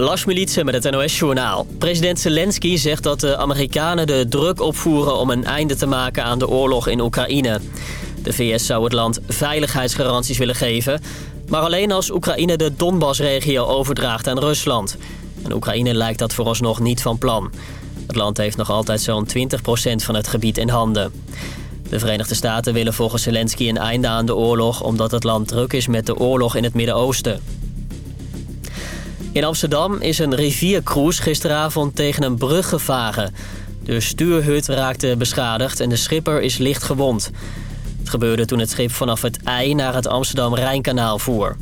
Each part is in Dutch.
Lars Militsen met het NOS-journaal. President Zelensky zegt dat de Amerikanen de druk opvoeren... om een einde te maken aan de oorlog in Oekraïne. De VS zou het land veiligheidsgaranties willen geven... maar alleen als Oekraïne de Donbass-regio overdraagt aan Rusland. En Oekraïne lijkt dat vooralsnog niet van plan. Het land heeft nog altijd zo'n 20% van het gebied in handen. De Verenigde Staten willen volgens Zelensky een einde aan de oorlog... omdat het land druk is met de oorlog in het Midden-Oosten. In Amsterdam is een riviercruise gisteravond tegen een brug gevaren. De stuurhut raakte beschadigd en de schipper is licht gewond. Het gebeurde toen het schip vanaf het IJ naar het Amsterdam-Rijnkanaal voer.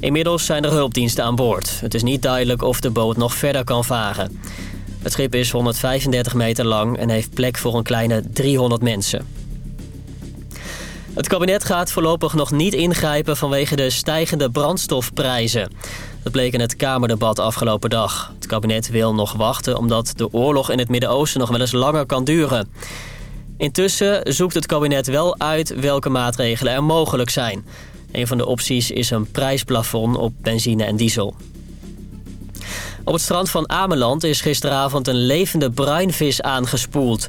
Inmiddels zijn er hulpdiensten aan boord. Het is niet duidelijk of de boot nog verder kan varen. Het schip is 135 meter lang en heeft plek voor een kleine 300 mensen. Het kabinet gaat voorlopig nog niet ingrijpen vanwege de stijgende brandstofprijzen. Dat bleek in het Kamerdebat afgelopen dag. Het kabinet wil nog wachten omdat de oorlog in het Midden-Oosten nog wel eens langer kan duren. Intussen zoekt het kabinet wel uit welke maatregelen er mogelijk zijn. Een van de opties is een prijsplafond op benzine en diesel. Op het strand van Ameland is gisteravond een levende bruinvis aangespoeld.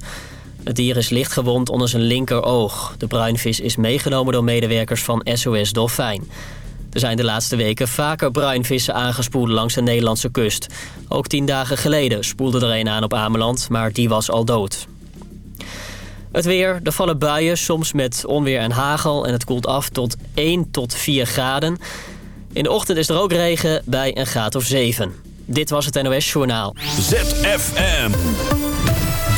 Het dier is lichtgewond onder zijn linkeroog. De bruinvis is meegenomen door medewerkers van SOS Dolfijn. Er zijn de laatste weken vaker bruinvissen aangespoeld langs de Nederlandse kust. Ook tien dagen geleden spoelde er een aan op Ameland, maar die was al dood. Het weer, er vallen buien, soms met onweer en hagel... en het koelt af tot 1 tot 4 graden. In de ochtend is er ook regen bij een graad of 7. Dit was het NOS Journaal. ZFM.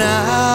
now.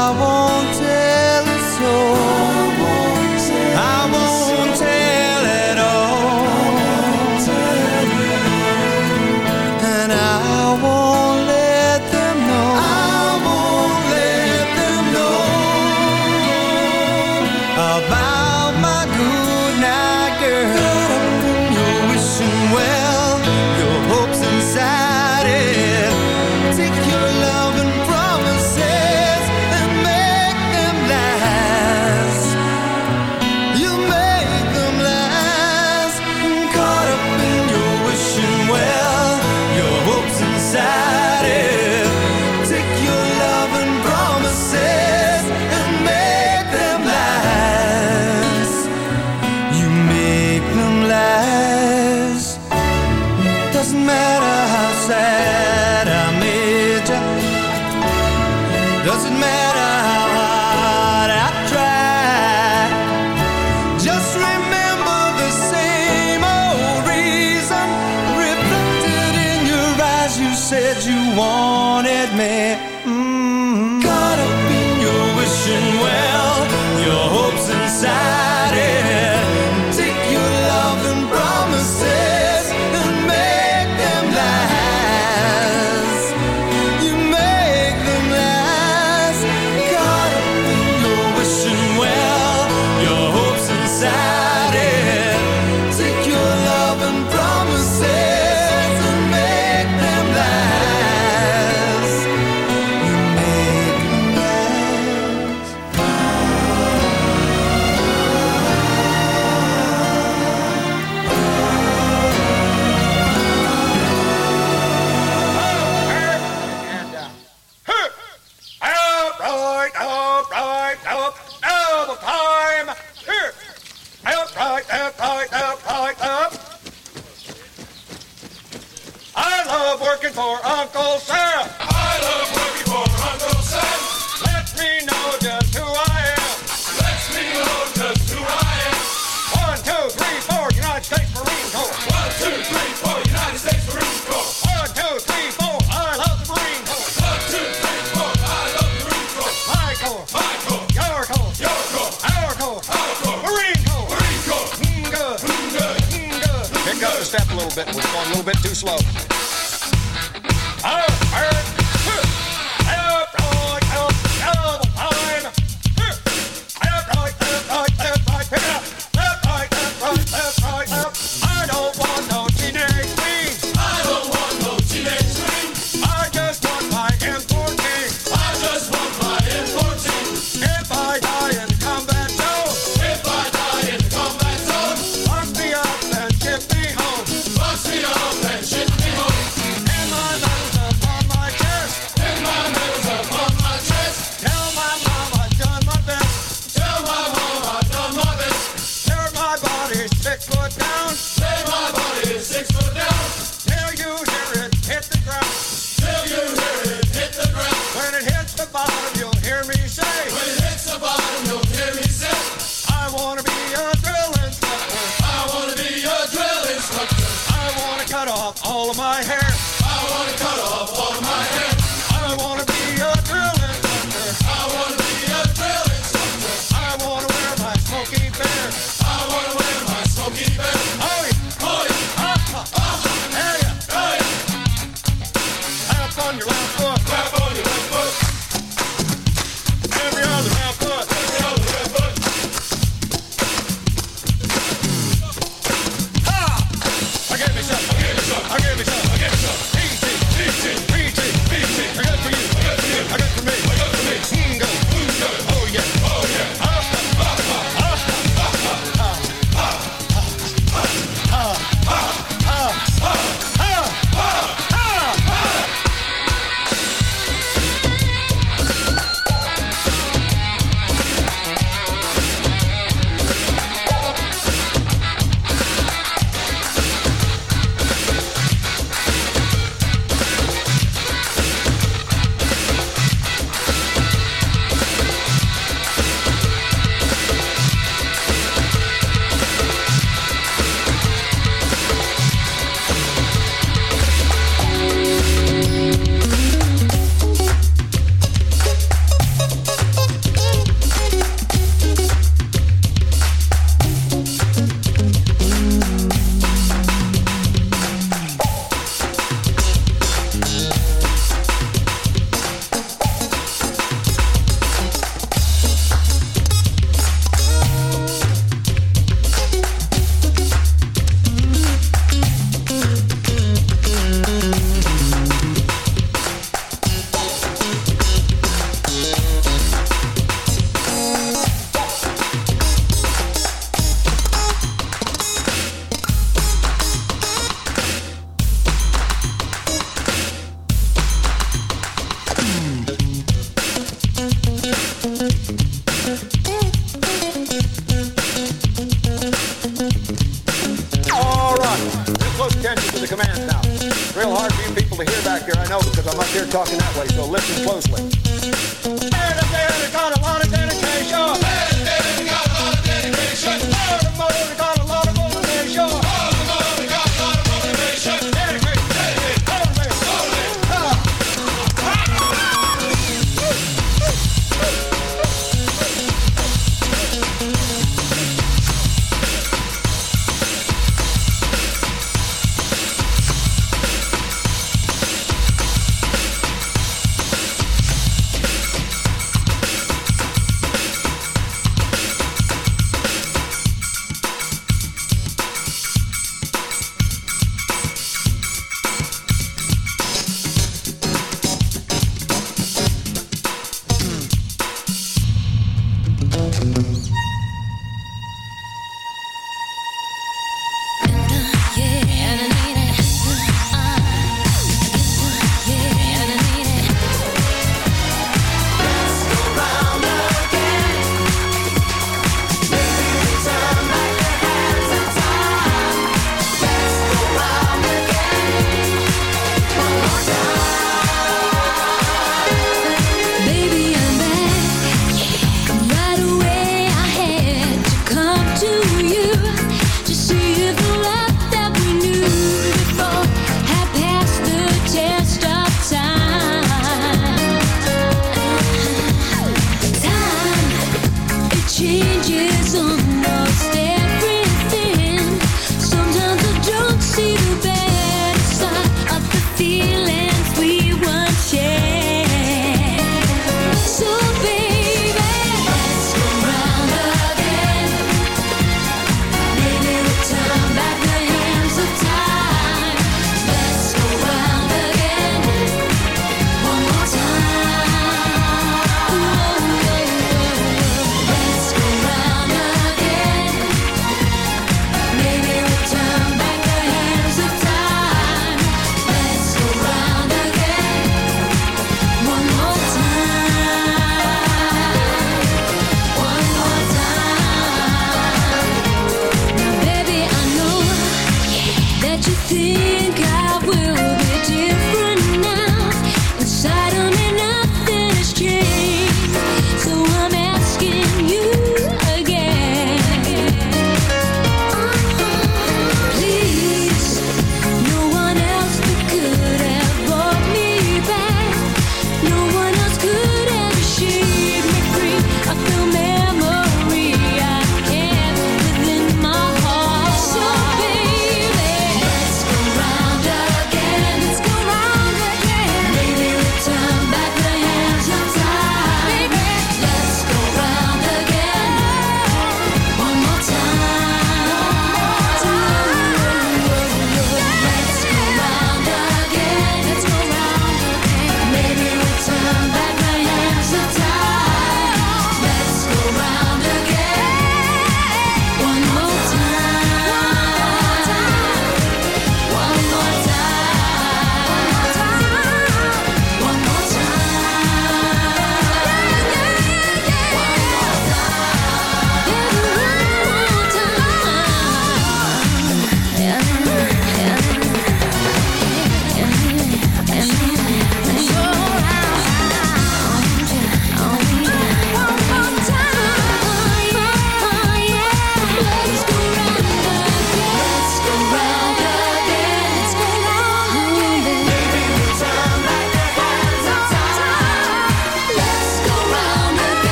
talking that way. So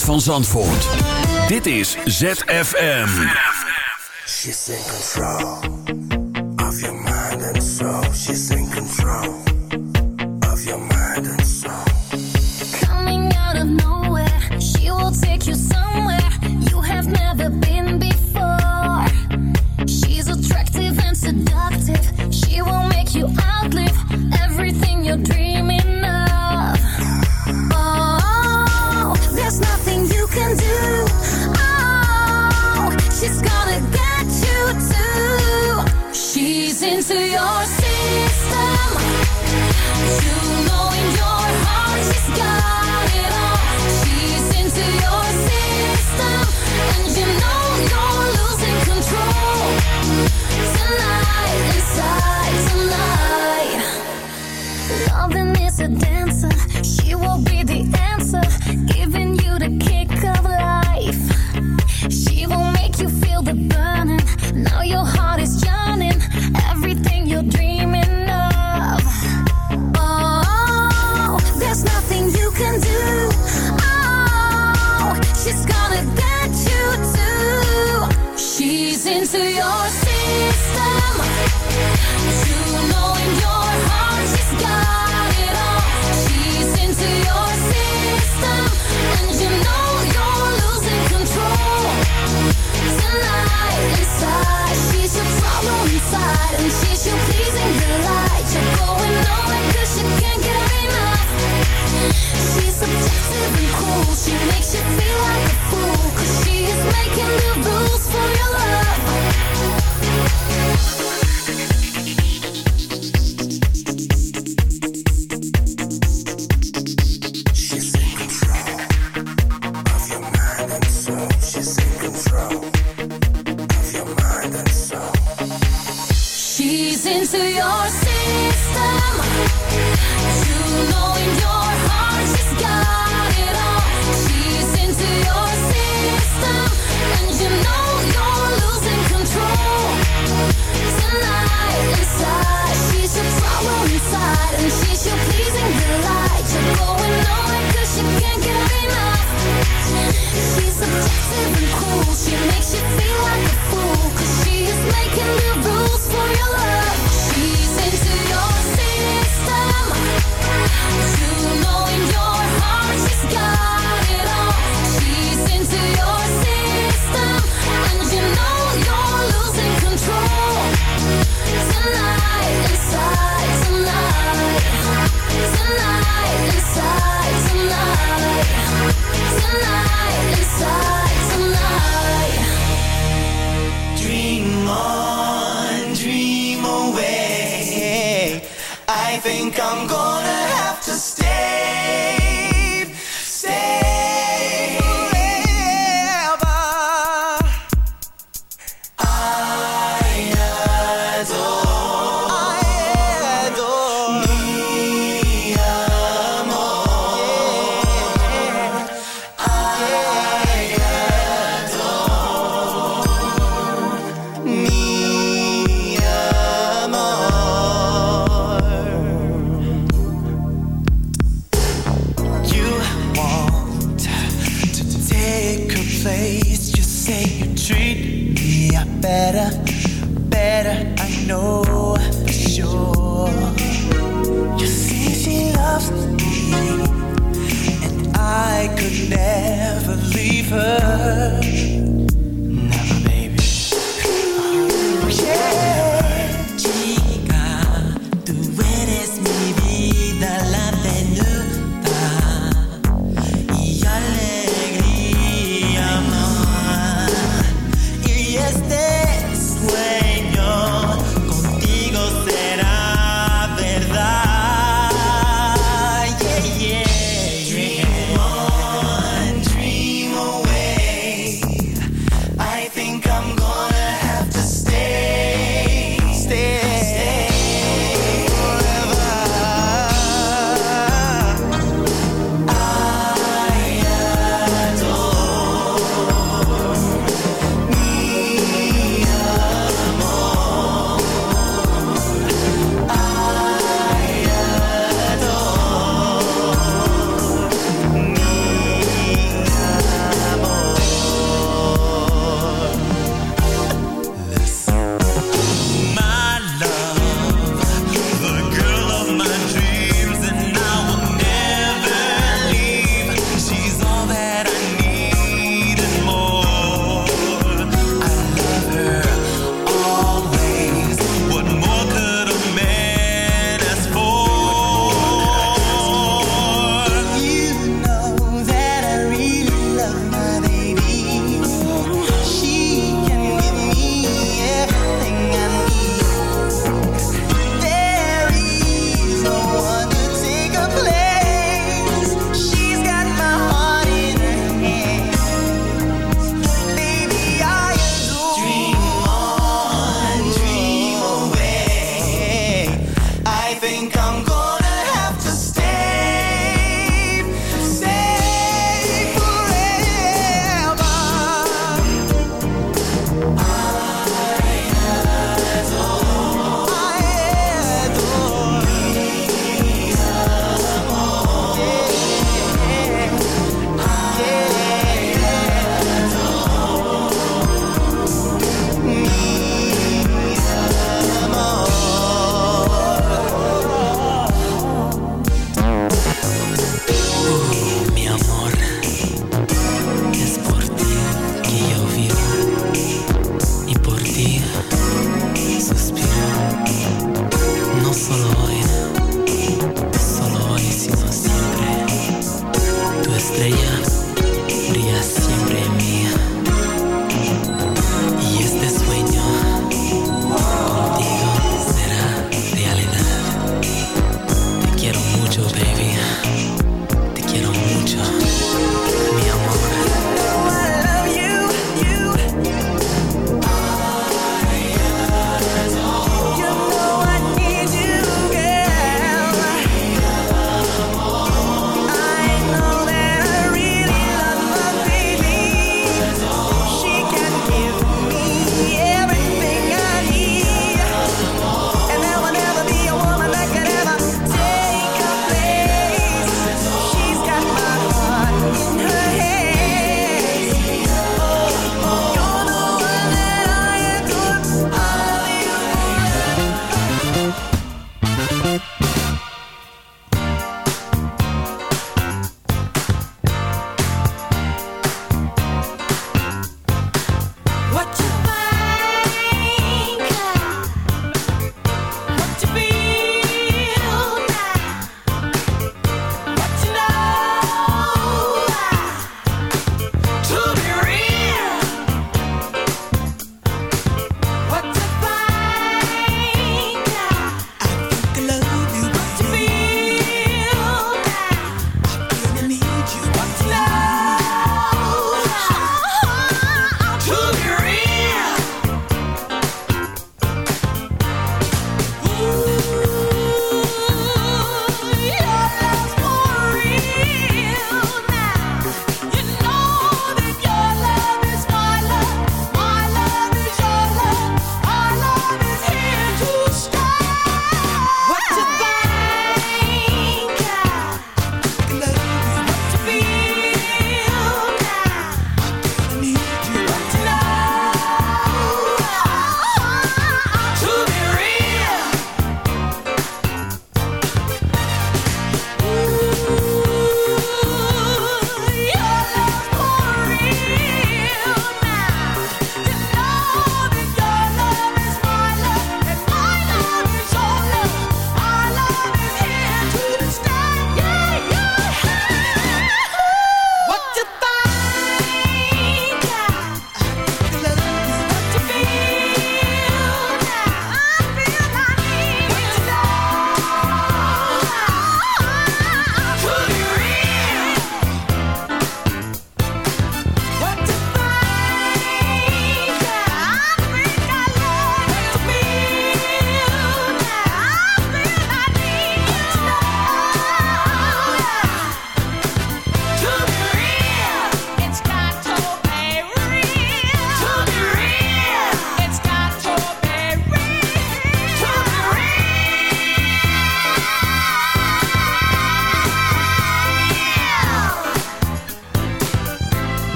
geluid van Zandvoort. Dit is ZFM. She's in control.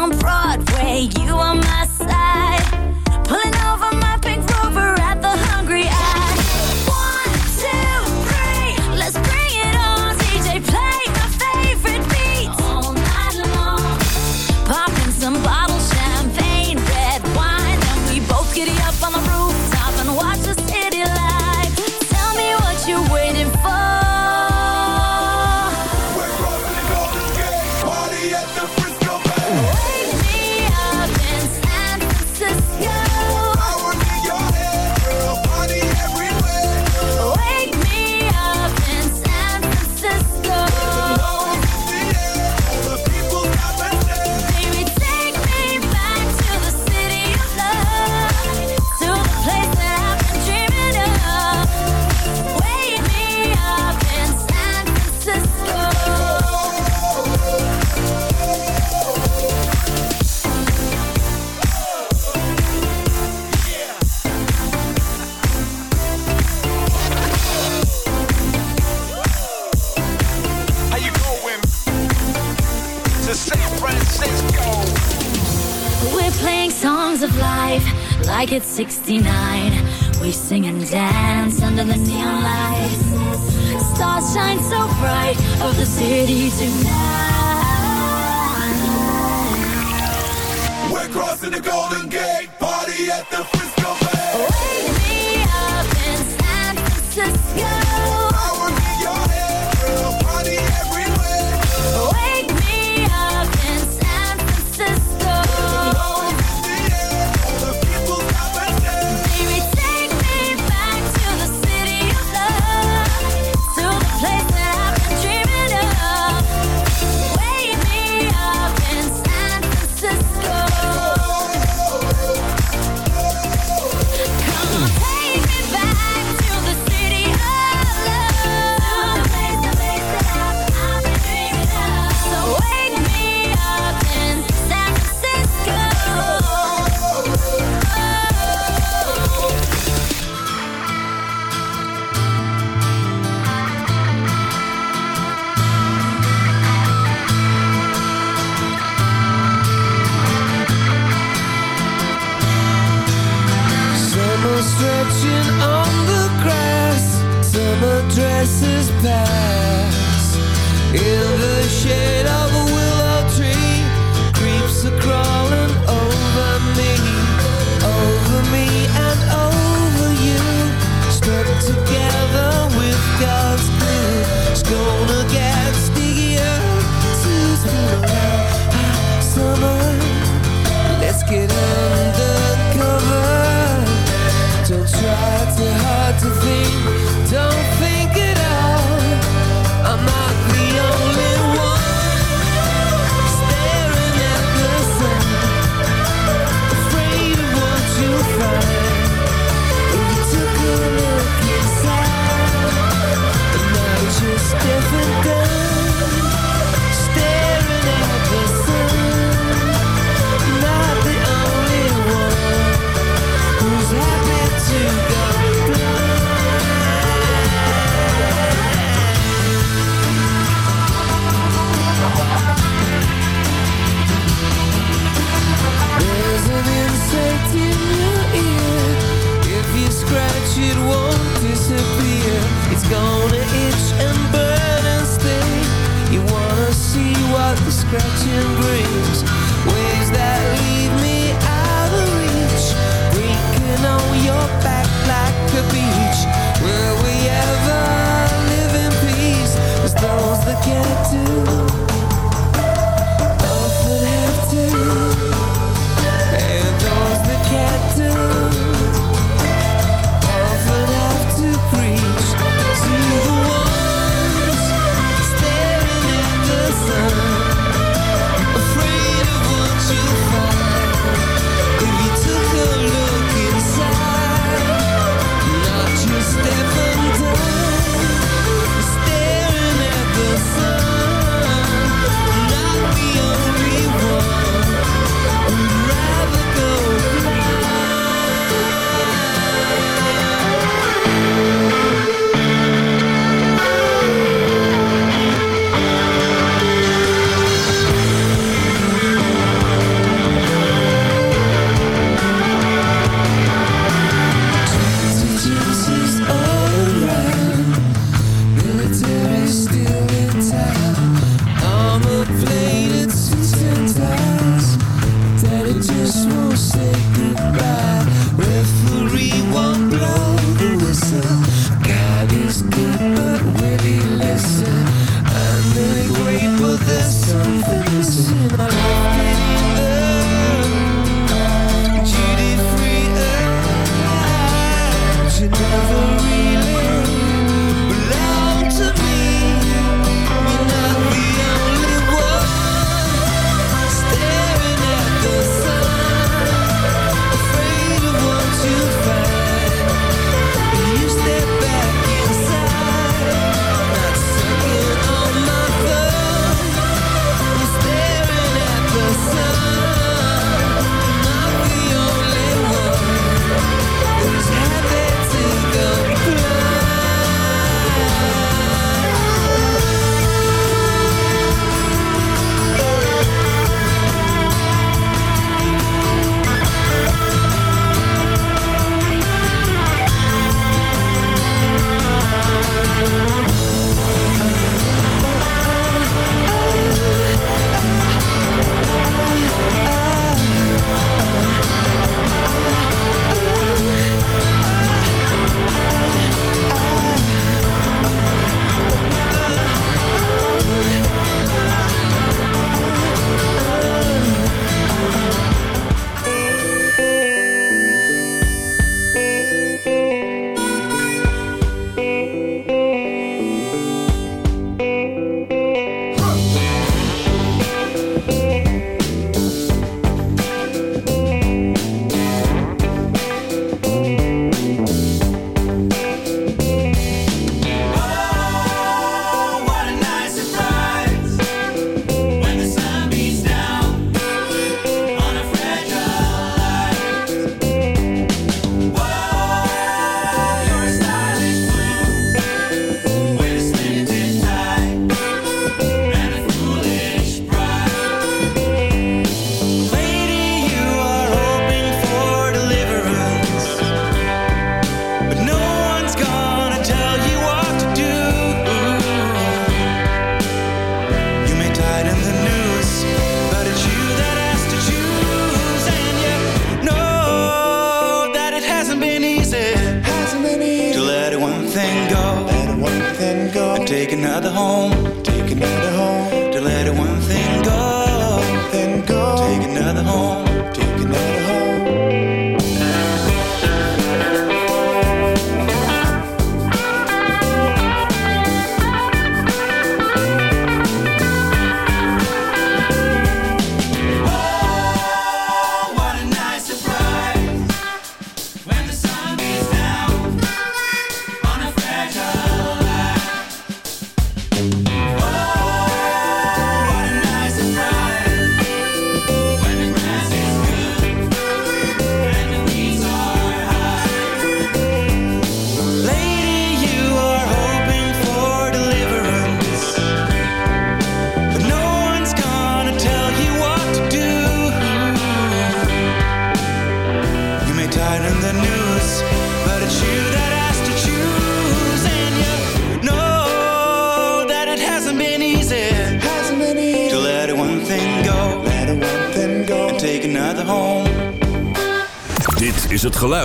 Down Broadway, you on my side. It's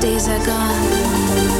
Days are gone.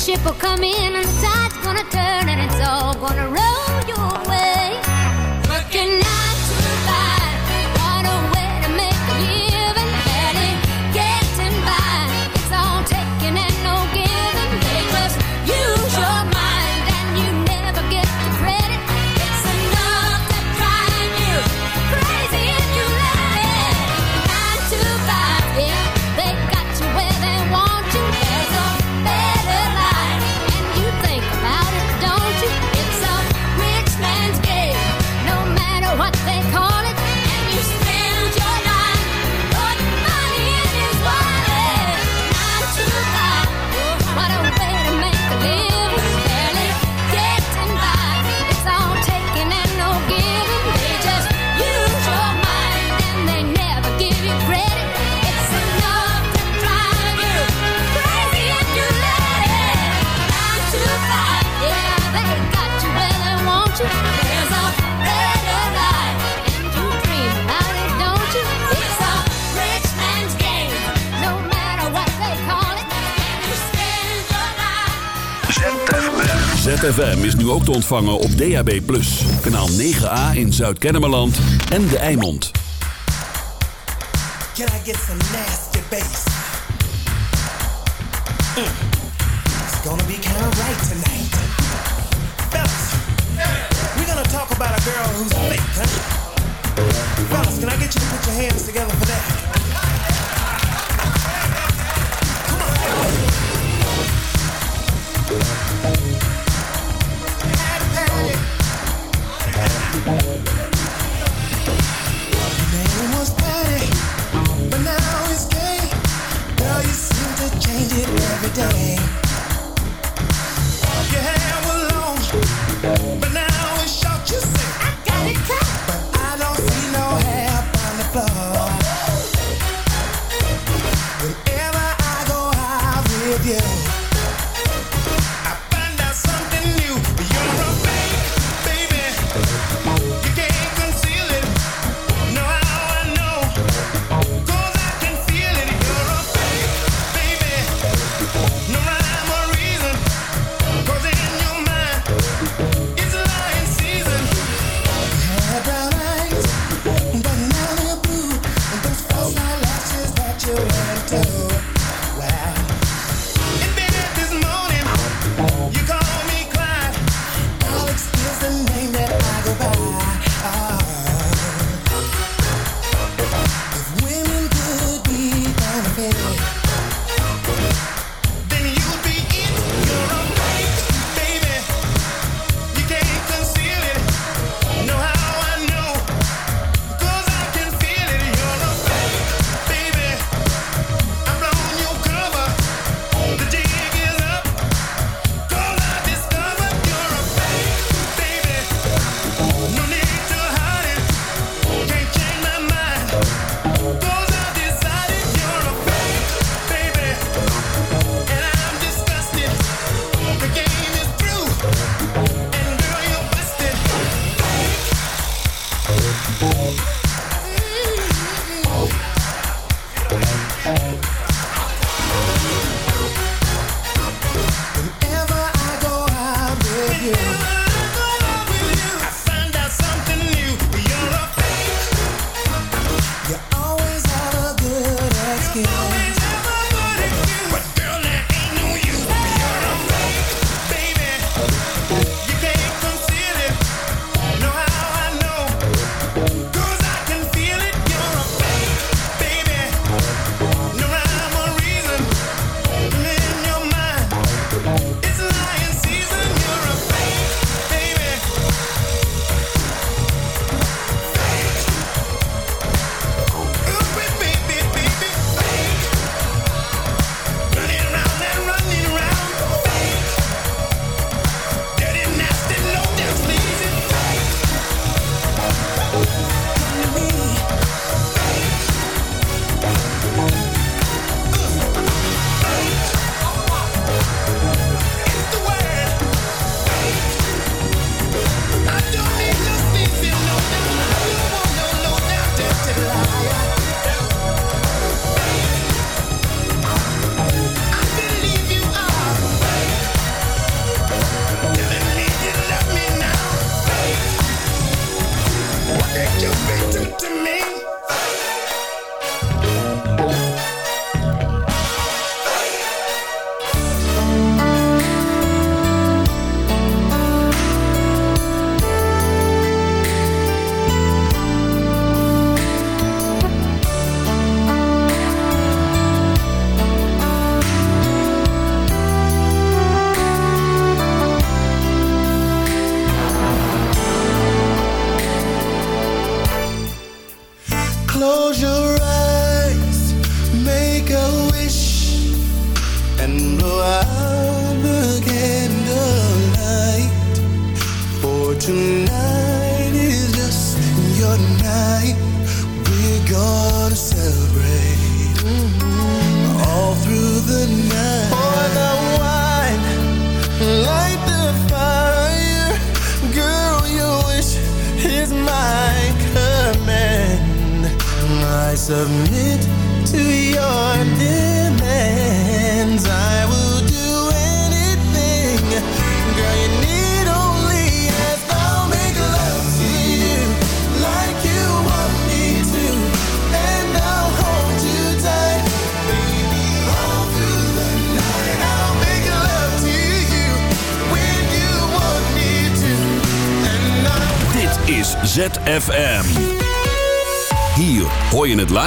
ship will come in on the tide ZFM is nu ook te ontvangen op DAB+. Kanaal 9A in Zuid-Kennemerland en De Eimond. Can I get some nasty bass? Mm. It's gonna be kinda right tonight. We're gonna talk about a girl who's huh? every day.